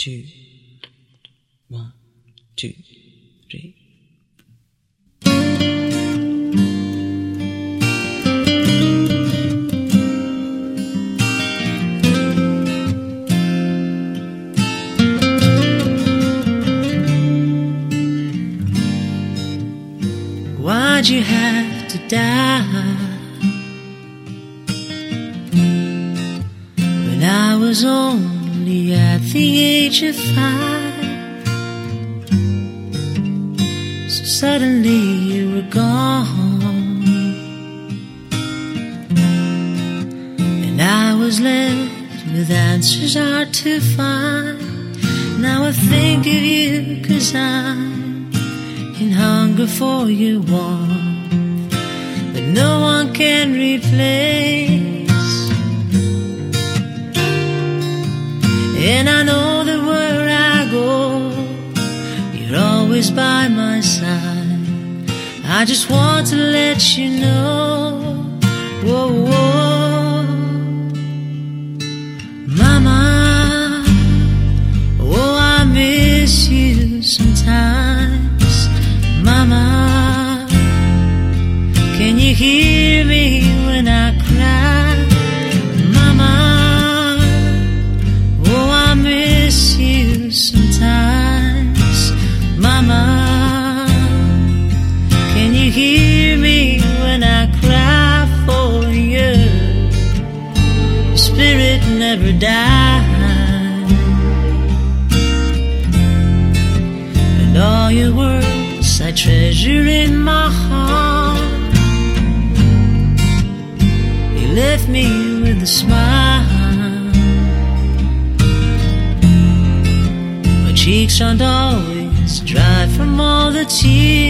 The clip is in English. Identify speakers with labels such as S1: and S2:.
S1: two, one, two, three. Why'd you have to die? When I was at the age of five. So suddenly you were gone. And I was left with answers hard to find. Now I think of you cause I'm in hunger for your warmth but no one can replace. And I know that where I go, you're always by my side. I just want to let you know, whoa, whoa, Mama, oh, I miss you sometimes. Mama, never died, and all your words I treasure in my heart. You left me with a smile. My cheeks aren't always dry from all the tears.